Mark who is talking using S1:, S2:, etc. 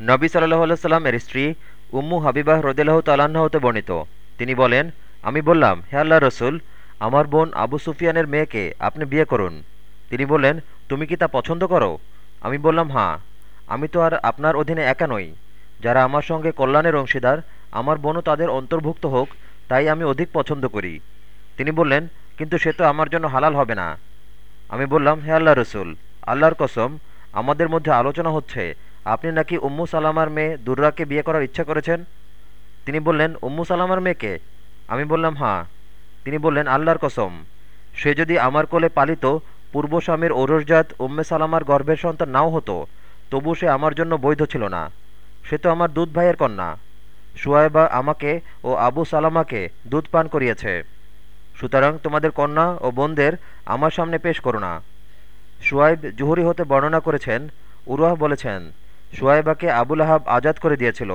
S1: নবী সাল্লাহ সাল্লামের স্ত্রী উম্মু হাবিবাহ রদিল্লাহ হতে বর্ণিত। তিনি বলেন, আমি বললাম, হে আল্লাহ রসুল, আমার বোন আবু সুফিয়ানের মেয়েকে আপনি বিয়ে করুন। তিনি বললেন, তুমি কি তা পছন্দ করো? আমি বললাম হাঁ আমি তো আর আপনার অধীনে একা নই। যারা আমার সঙ্গে কল্যাণের অংশীদার, আমার বোনও তাদের অন্তর্ভুক্ত হোক, তাই আমি অধিক পছন্দ করি। তিনি বললেন, কিন্তু সে তো আমার জন্য হালাল হবে না। আমি বললাম, হে আল্লাহ রসুল, আল্লাহর কসম, আমাদের মধ্যে আলোচনা হচ্ছে আপনি নাকি উম্মু সালামার মেয়ে দুর্রাকে বিয়ে করার ইচ্ছা করেছেন? তিনি বললেন, উম্মু সালামার মেয়েকে? আমি বললাম, হাঁ। তিনি বললেন, আল্লাহর কসম, সে যদি আমার কোলে পালিত পূর্ব স্বামীর ঔরসজাত উম্মে সালামার গর্ভের সন্তান নাও হতো, তবু সে আমার জন্য বৈধ ছিল না। সে তো আমার দুধ ভাইয়ের কন্যা। সুয়াইবা আমাকে ও আবু সালামাকে দুধ পান করিয়েছে। সুতরাং তোমাদের কন্যা ও বোনদের আমার সামনে পেশ করো না। সুয়াইব জুহুরি হতে বর্ণনা করেছেন উরুয়াহ বলেছেন সুয়াইবাকে আবুল আহাব আজাদ করে দিয়েছিল।